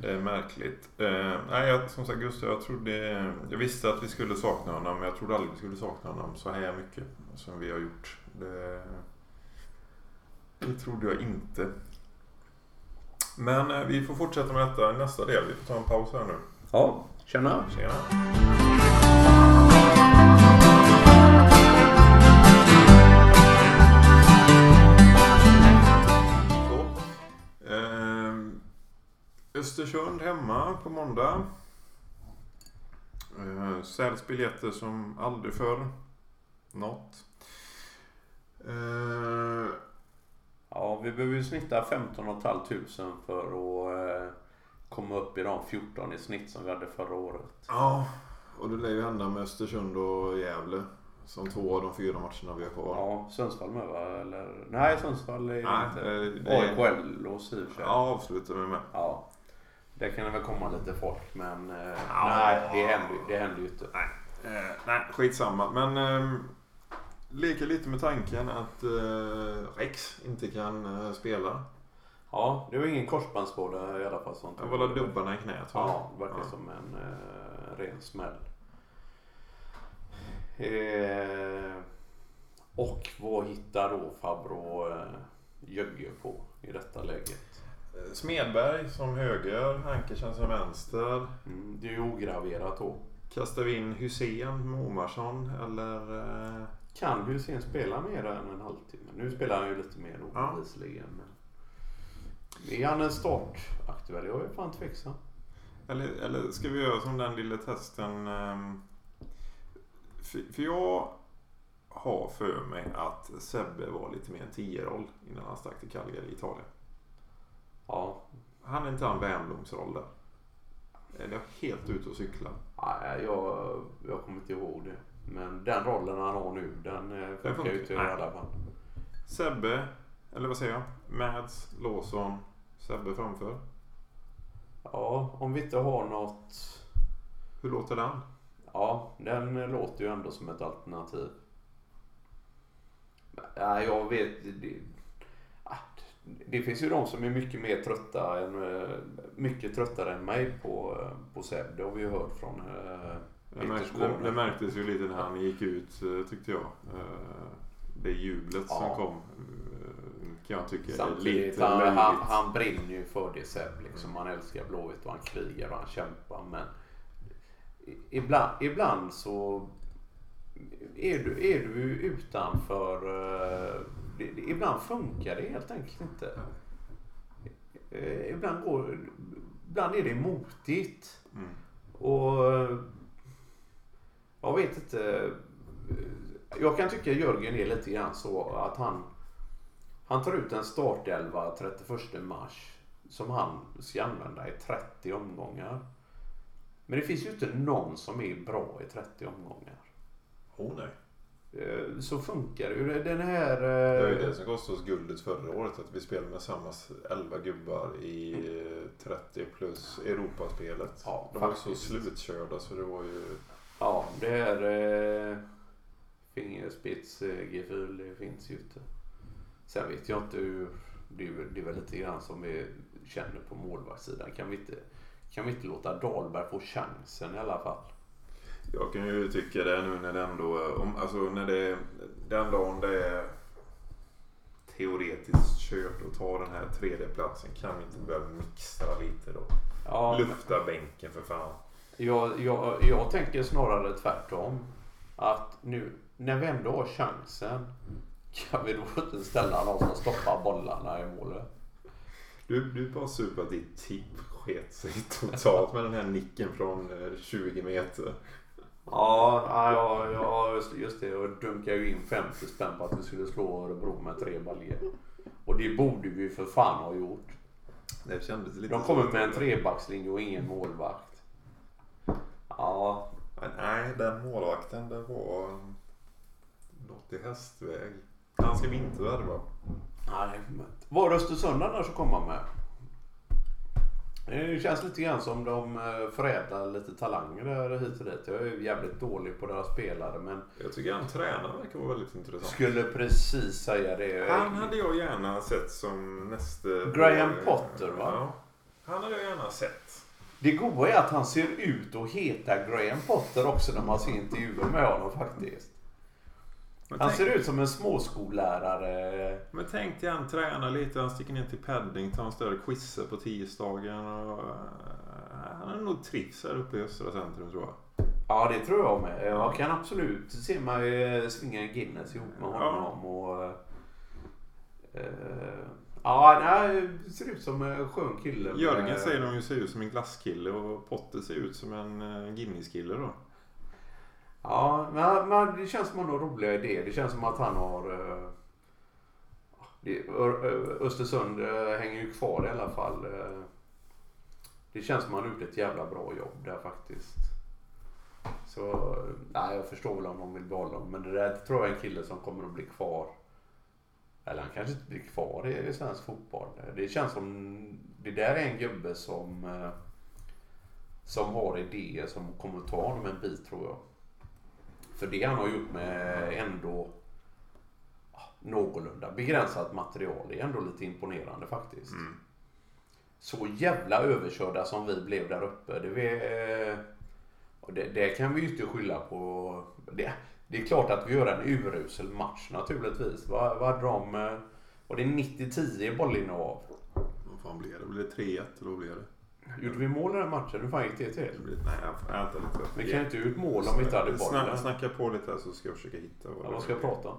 Det är märkligt. Eh, nej, jag, som sagt Gustav, jag trodde... Jag visste att vi skulle sakna honom, men jag trodde aldrig vi skulle sakna honom så här mycket som vi har gjort. Det, det trodde jag inte. Men eh, vi får fortsätta med detta i nästa del. Vi får ta en paus här nu. Ja, tjena. Tjena! Östersund hemma på måndag. Ehm, säljs biljetter som aldrig förr. Något. Ehm, Ja, vi behöver ju snitta 15 500 för att eh, komma upp i de 14 i snitt som vi hade förra året. ja, och det lär ju hända med Östersund och Gävle. Som två av de fyra matcherna vi har kvar. Ja, Sundsvall med va? Eller? Nej, Sundsvall är Nej, inte. eh, är- AIK och i och för sig. Ja, avslutar vi med. Ja. Där kan det väl komma lite folk men eh, Ja. nej, det händer, det händer ju inte. Eh, nej, skitsamma. Men eh, leker lite med tanken att eh, Rex inte kan eh, spela. Ja, det var ingen korsbandsskada i alla fall. Sånt. Det var väl dubbarna i knät va? Ja, det verkar Ja. som en eh, ren smäll. Och vad hittar då Fabro eh, Jögge på i detta läget? Smedberg som höger, Ankersen som vänster. Mm, det är ju ograverat då. Kastar vi in Hussein med Omarsson eller? Eh, Kan Hussein spela mer än en halvtimme? Nu spelar han ju lite mer då Ja. Men... Är han en startaktuell? Jag är fan tveksam. eller, eller ska vi göra som den lilla testen? ehm, för, för jag har för mig att Sebbe var lite mer en 10-roll innan han stack till Calgary i Italien. Ja, Han är inte han Wernbloms roll där? Är jag helt ute och cyklar? Nej, jag, jag kommer inte ihåg det. Men den rollen han har nu, den eh, funkar funkar. ju inte i alla fall. Sebbe, eller vad säger jag? Mads, Lawson, Sebbe framför. Ja, om vi inte har något... Hur låter den? Ja, den låter ju ändå som ett alternativ. Nej, jag vet... Det, finns ju de som är mycket mer trötta än, eh, mycket tröttare än mig på, eh, på Seb. Det har vi ju hört från eh, Det, det, det märktes ju lite när han gick ut tyckte jag. Det jublet Ja. som kom kan jag tycka är lite han, han, han brinner ju för det Seb. Liksom. Han älskar Blåvitt och han krigar och han kämpar. Men ibland, ibland så är du, är du utanför. Det, det, ibland funkar det helt enkelt inte. Eh, Ibland, går, ibland är det motigt. Mm. Och jag vet inte. Jag kan tycka Jörgen är lite grann så att han han tar ut en startelva 31 mars som han ska använda i 30 omgångar. Men det finns ju inte någon som är bra i 30 omgångar. Oh, nej. Eh, Så funkar det ju. Den här... Det var ju eh, det som kostade oss guldet förra året. Att vi spelade med samma 11 gubbar i eh, 30 plus Europaspelet. Ja, De var så slutkörda så det var ju... Ja, det är eh, fingerspits, eh, gefyl, det finns ju inte. Sen vet jag inte hur, det är, väl- det är väl lite grann som vi känner på målvaktssidan. Kan vi inte, kan vi inte låta Dahlberg få chansen i alla fall? Jag kan ju tycka det nu när det ändå... Om, alltså när det... Den dagen det är teoretiskt kört att ta den här tredje platsen kan vi inte börja mixtra lite då? Ja, Lufta bänken för fan. jag, jag, jag tänker snarare tvärtom. Att nu när vi ändå har chansen kan vi då inte ställa någon som stoppar bollarna i målet? Du, du bara super att ditt tipp sket sig totalt med den här nicken från eh, 20 meter. Ja, ja, ja, just- just det. Jag dunkade ju in 50 spänn på att vi skulle slå Örebro med tre baljor. det borde vi för fan ha gjort. Det kändes lite De kommer med en trebackslinje och ingen målvakt. Ja, Men Nej, den målvakten det var något i hästväg. Han ska vi inte värva. nej. Var Östersund annars att komma med? Det känns lite grann som de eh, förädlar lite talanger där hit och dit. Jag är jävligt dålig på deras spelare men Jag tycker han tränaren verkar vara väldigt intressant. skulle precis säga det. Han hade jag gärna sett som nästa... Graham Potter, va? Ja. Han hade jag gärna sett. Det goda är att han ser ut att heta Graham Potter också när man ser intervjuer med honom faktiskt. Men Han tänk, ser ut som en småskollärare. men tänk dig han tränar lite, han sticker ner till Paddington, större quizzer på tisdagen. Och, eh, han har nog trivs här uppe i Östra Centrum tror jag. Ja, det tror jag med. Jag kan absolut se mig svinga en Guinness ihop med honom. Och, eh, ja, nej, det ser ut som en skön kille. Jörgen säger de ju ser ut som en glasskille och Potter ser ut som en Guinness-kille då. Ja, men, men det känns som att han har roliga idéer. Det känns som att han har... eh, det, Östersund eh, hänger ju kvar i alla fall. eh. Det känns som att han har gjort ett jävla bra jobb där faktiskt. Så, nej, jag förstår väl om de vill behålla honom. Men det där tror jag är en kille som kommer att bli kvar. Eller han kanske inte blir kvar i, i svensk fotboll. Det känns som... Det där är en gubbe som... Eh, som har idéer som kommer ta honom en bit tror jag. För det han har gjort med ändå ja, någorlunda begränsat material är ändå lite imponerande faktiskt. Så jävla överkörda som vi blev där uppe. Det, vi, eh, det, det kan vi ju inte skylla på. Det, det är klart att vi gör en urusel match naturligtvis. Vad, vad hade de? eh, Var det 90-10 i bollinnehav? Vad fan blev det? Blev det 3-1 eller vad blev det? Gjorde vi mål i den matchen? Hur fan gick det till? nej, jag vänta lite. Vi kan ju inte ut mål om vi inte hade bollen. Snacka, snacka på lite här så ska jag försöka hitta Ja, det vad ska jag prata om?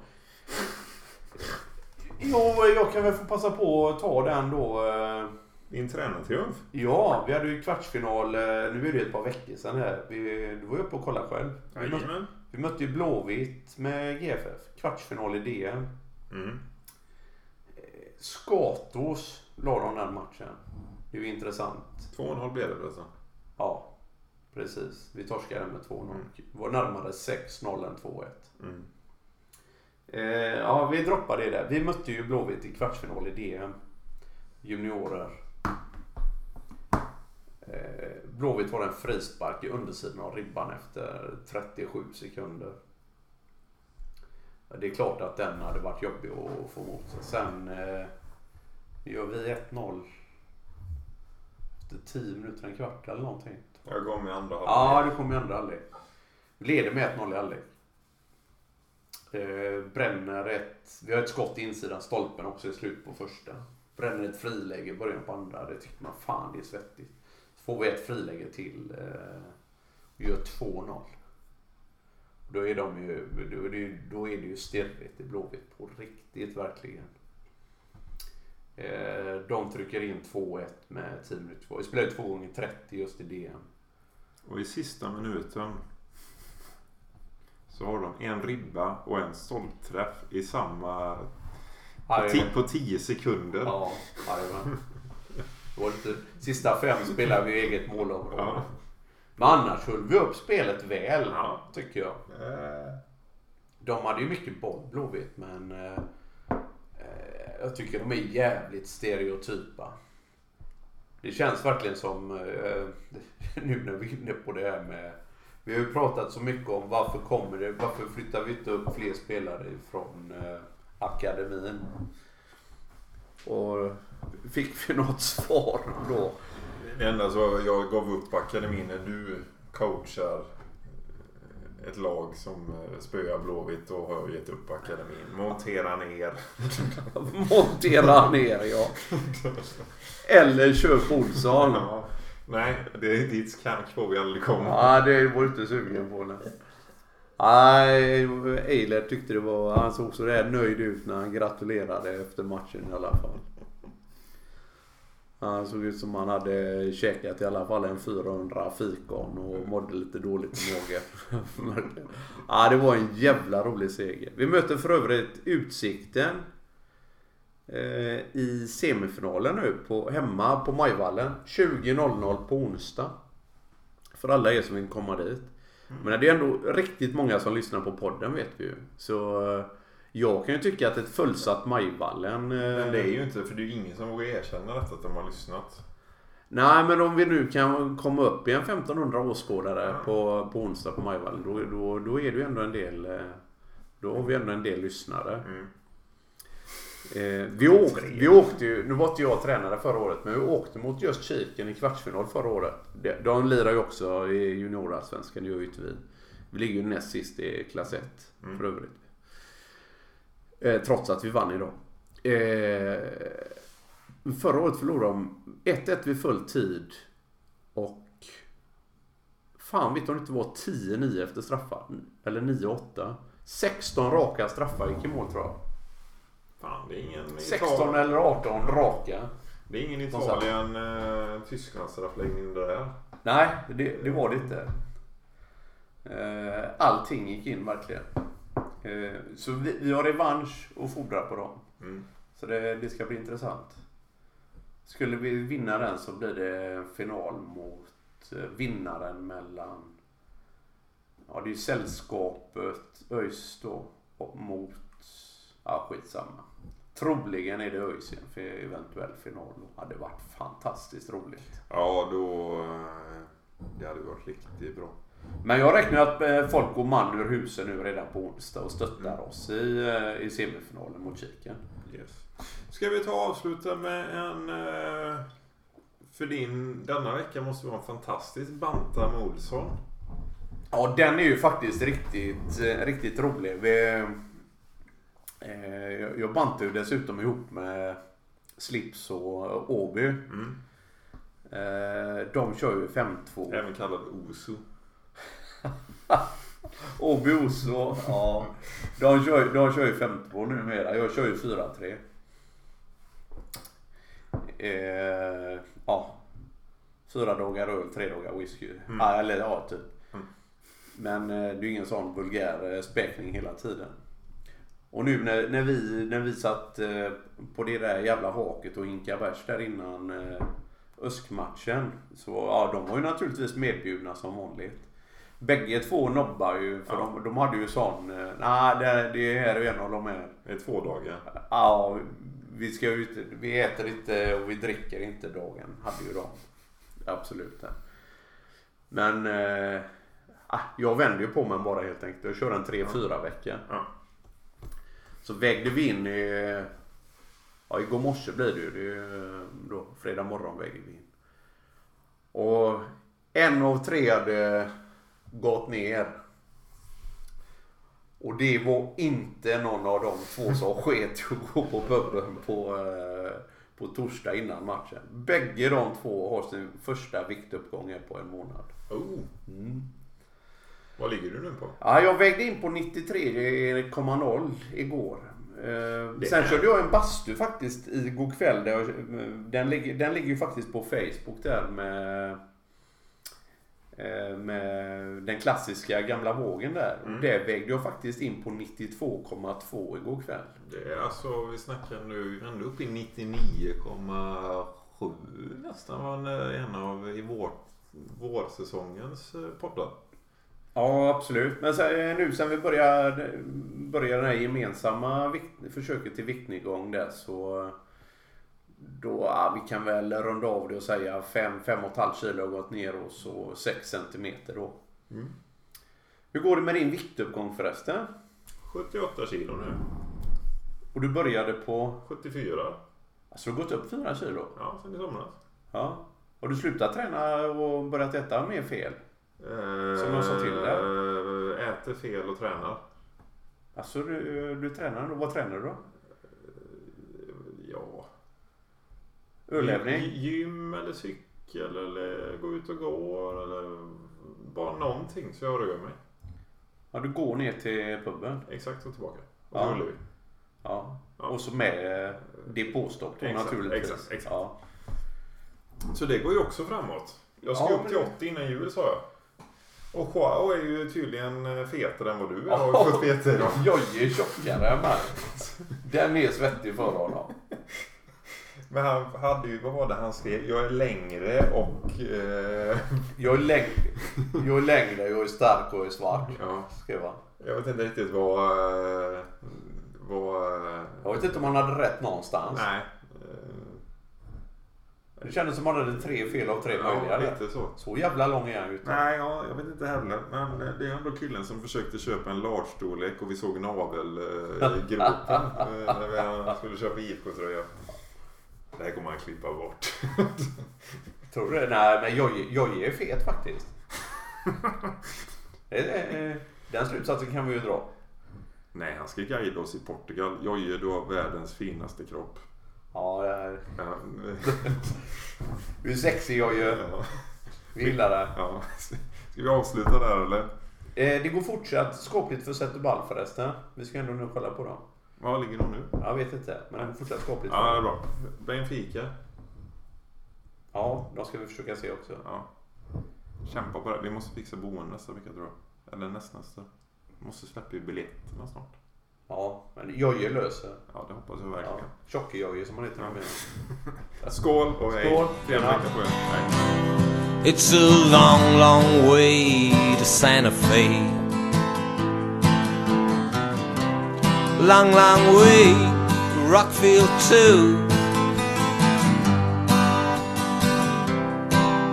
Jo, jag kan väl få passa på att ta den då. eh. Din tränartriumf? Ja, vi hade ju kvartsfinal, eh, nu är det ett par veckor sedan här. Vi, du var ju uppe och kollade själv. Vi mötte, Jajamän. vi mötte ju Blåvitt med GFF. Kvartsfinal i DM. Mm. Skatos la de den matchen. Det är ju intressant. 2,5 blev det alltså. Ja, precis. Vi torskade med 2-0. Mm. Var närmare 6-0 än 2-1. Mm. Eh, ja, vi droppade det där. Vi mötte ju Blåvitt i kvartsfinal i DM. Juniorer. Eh, Blåvitt var en frispark i undersidan av ribban efter 37 sekunder. Det är klart att den hade varit jobbig att få mot. Sen eh, gör vi 1-0 efter 10 minuter, en kvart eller någonting. Jag gav mig andra Ja, halvlek. det kom i andra halvlek. Leder med 1-0 i halvlek. Eh, bränner ett... Vi har ett skott i insidan stolpen också i slutet på första. Bränner ett friläge i början på andra. Det tycker man fan det är svettigt. Så får vi ett friläge till. Eh, och gör 2-0. Då är de ju... Då är det ju, då är det ju stirrigt i Blåvitt på riktigt verkligen. Eh, de trycker in 2-1 med 10 minuter kvar. Vi spelade 2 gånger 30 just i DM. Och i sista minuten så har de en ribba och en stolpträff i samma... På, Ja, ti- på 10 sekunder. Ja, jajamän. Sista fem spelade vi eget målområde. Ja. Men annars höll vi upp spelet väl, Ja. tycker jag. Eh, De hade ju mycket boll, Blåvitt, men eh, jag tycker de är jävligt stereotypa. Det känns verkligen som, eh, [LAUGHS] nu när vi är inne på det här med vi har ju pratat så mycket om varför kommer det, varför flyttar vi inte upp fler spelare från eh, akademin? Och fick vi något [LAUGHS] svar då? Det enda så jag gav upp akademin är, du coachar ett lag som eh, spöar Blåvitt och har gett upp akademin. Montera ner. [LAUGHS] Montera ner ja. Eller köp Olsson. Ja. Nej, det är dit kanske får vi aldrig komma. Ja, det var du inte sugen på. Nej. Nej, Eiler tyckte det var... Han såg så där nöjd ut när han gratulerade efter matchen i alla fall. Han såg ut som han hade käkat i alla fall en 400 fikon och mådde lite dåligt i magen. [LAUGHS] Ja, det var en jävla rolig seger. Vi möter för övrigt Utsikten. eh, i semifinalen nu på, hemma på Majvallen. 20.00 på onsdag. För alla er som vill komma dit. Men det är ändå riktigt många som lyssnar på podden vet vi ju. Så eh, jag kan ju tycka att ett fullsatt Majvallen... eh, Men det är ju inte, för det är ju ingen som vågar erkänna detta att de har lyssnat. Nej men om vi nu kan komma upp i en 1500 åskådare på, på onsdag på Majvallen. Då, då, då är det ju ändå en del... eh, Då har vi ändå en del lyssnare. Mm. Eh, vi, åkte, vi åkte ju, nu var inte jag tränare förra året, men vi åkte mot just Kiken i kvartsfinal förra året. De, de lirar ju också i juniorallsvenskan, det gör ju inte vi. Vi ligger ju näst sist i klass 1 Mm. för övrigt. Eh, trots att vi vann idag. Eh, förra året förlorade de 1-1 vid full tid. Och Fan vet om det inte var 10-9 efter straffar? Eller 9-8? 16 raka straffar gick i mål tror jag. Fan, det är ingen 16 eller 18 raka. Det är ingen? Italien eh, det där. Nej, det, det var det inte. Eh, Allting gick in verkligen. Eh, Så vi, vi har revansch och fordrar på dem. Mm. Så det, det ska bli intressant. Skulle vi vinna den så blir det final mot eh, vinnaren mellan Ja det är ju sällskapet ÖIS då mot Ja skitsamma. Troligen är det ÖIS för eventuell final. Det hade varit fantastiskt roligt. Ja, då... eh, Det hade varit riktigt bra. Men jag räknar att eh, folk går man ur huset nu redan på onsdag och stöttar oss i, eh, i semifinalen mot Kiken. Yes. Ska vi ta och avsluta med en... eh, För din... Denna vecka måste vara en fantastisk Bantam Olsson. Ja, den är ju faktiskt riktigt, riktigt rolig. Vi, jag- bantar ju dessutom ihop med Slips och Åby. Mm. De kör ju 5-2. Även kallad Oso. [LAUGHS] Åby Oso, ja. De kör, de kör ju 5-2 numera. Jag kör ju 4-3. Eh, ja. Fyra dagar öl, tre dagar whisky. Mm. Ja, eller ja, typ. Mm. Men eh, det är ingen sån vulgär eh, späkning hela tiden. Och nu när, när, vi, när vi satt eh, på det där jävla haket och hinkade bärs där innan eh, Öskmatchen. Så ja, de var ju naturligtvis medbjudna som vanligt. Bägge två nobbar ju för Ja. de, de hade ju sån, eh, nej det, det här är en av de här. Det är två dagar. Ja, vi ska ut, vi äter inte och vi dricker inte dagen. Hade ju de. Absolut. Men eh, ah, jag vänder ju på mig bara helt enkelt. Jag kör en 3-4 vecka. Ja. Så vägde vi in i, ja igår morse blir det ju. Det är ju då fredag morgon vägde vi in. Och en av tre hade gått ner. Och det var inte någon av de två som sket att gå på puben på, eh, på torsdag innan matchen. Bägge de två har sin första viktuppgång på en månad. Oh. Vad ligger du nu på? Ja, jag vägde in på 93,0 igår. Eh, Det sen är- körde jag en bastu faktiskt igår kväll. Den, ligger, den ligger ju faktiskt på Facebook där med, med den klassiska gamla vågen där. Mm. Där vägde jag faktiskt in på 92,2 igår kväll. Det är alltså, vi snackar nu ändå upp i 99,7 nästan var en, en av i vår, vårsäsongens eh, poddar. Ja, absolut. Men sen, eh, nu sen vi började, började det här gemensamma vikt, försöket till viktnedgång där så då, ja, vi kan väl runda av det och säga 5-5,5 kilo har gått ner och så 6 centimeter då. Mm. Hur går det med din viktuppgång förresten? 78 kilo nu. Och du började på, 74. alltså du har gått upp 4 kilo? Ja, sen i somras. Ja. Har du slutat träna och börjat äta mer fel? Som jag sa till dig. Äter fel och tränar. Alltså du, du tränar, vad tränar du då? Ja. Ölövning? Gy- Gym eller cykel eller gå ut och gå eller bara någonting så jag rör mig. Ja, du går ner till puben? Exakt och tillbaka. Och Ja. så rullar vi. Ja. Ja. Och så med eh, depåstopp då Exakt, naturligtvis. exakt, exakt. Ja. Så det går ju också framåt. Jag ska Ja, upp till men- 80 innan jul sa jag. Och Joao är ju tydligen eh, fetare än vad du är. Har vi fått idag. Jag är tjockare än mig. Den är svettig för honom. [LAUGHS] Men han hade ju, vad var det han skrev? Jag är längre och... Eh, [LAUGHS] Jag är, läng jag är längre, jag är stark och jag är svart. ja, Skrev han. jag vet inte riktigt vad... Eh, vad eh, Jag vet inte om han hade rätt någonstans. nej. Eh, Det kändes som att han hade tre fel av tre möjliga. ja, lite så. Så jävla lång är han ju inte. Nej, ja, jag vet inte heller. Men det är ändå killen som försökte köpa en large-storlek och vi såg navel i [LAUGHS] gropen när han skulle köpa IFK-tröja. Det här kommer han klippa bort. [LAUGHS] Tror du det? Nej, men Jojje är fet faktiskt. Den slutsatsen kan vi ju dra. Nej, han ska guida oss i Portugal. Jojje, du har världens finaste kropp. Ja, det är- Ja, [LAUGHS] du är sexig Jojje. ja, Vi gillar det. ja. Ska vi avsluta där eller? Eh, Det går fortsatt skapligt för Zetubal förresten. Vi ska ändå nu kolla på dem. Var ligger de nu? Jag vet inte, men går fortsatt skapligt Ja, det är bra. Benfica. Ja, de ska vi försöka se också. Ja. Kämpa på det. Vi måste fixa boende nästa vecka tror jag. Eller nästnästa. Vi måste släppa ju biljetterna snart. Ja, men Jojje löser. Ja, det hoppas jag Ja. verkligen. Tjocke-Jojje som han heter. Ja. [LAUGHS] Skål och hej. Skål. Trevlig Ja. vecka på er. Hej. It's a long, long way to Santa Fe. Long, long way to Rockfield, too.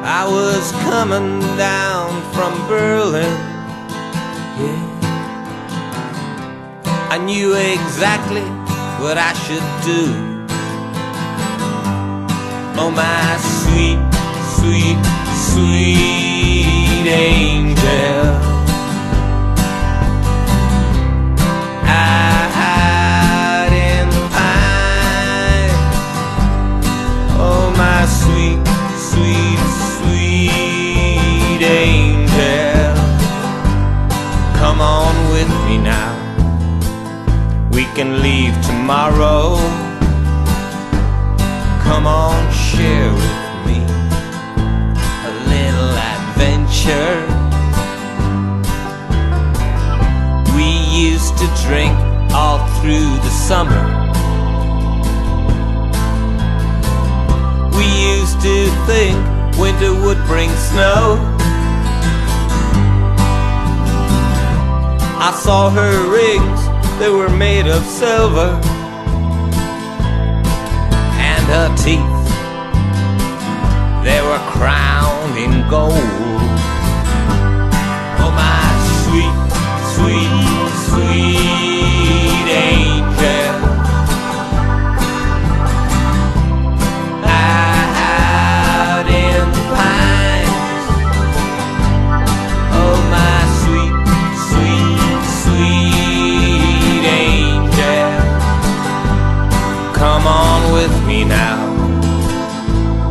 I was coming down from Berlin. Yeah. I knew exactly what I should do. Oh, my sweet, sweet, sweet angel. Can leave tomorrow. Come on, share with me a little adventure. We used to drink all through the summer. We used to think winter would bring snow. I saw her rings, they were made of silver and her teeth. They were crowned in gold. Oh, my sweet, sweet, sweet With me now.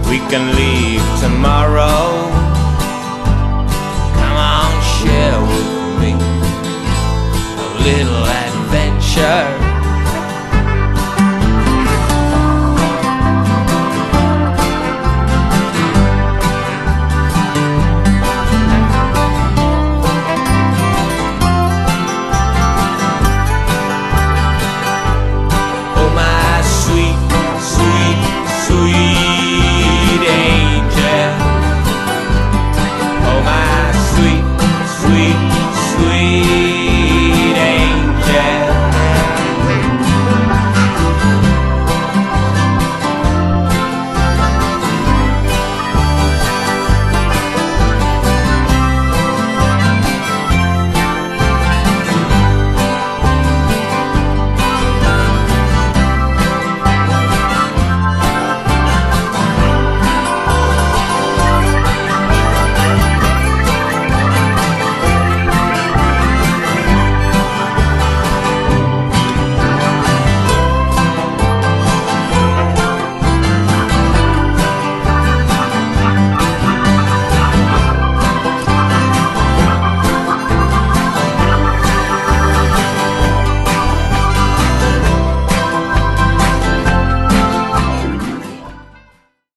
We can leave tomorrow. Come on, share with me a little adventure.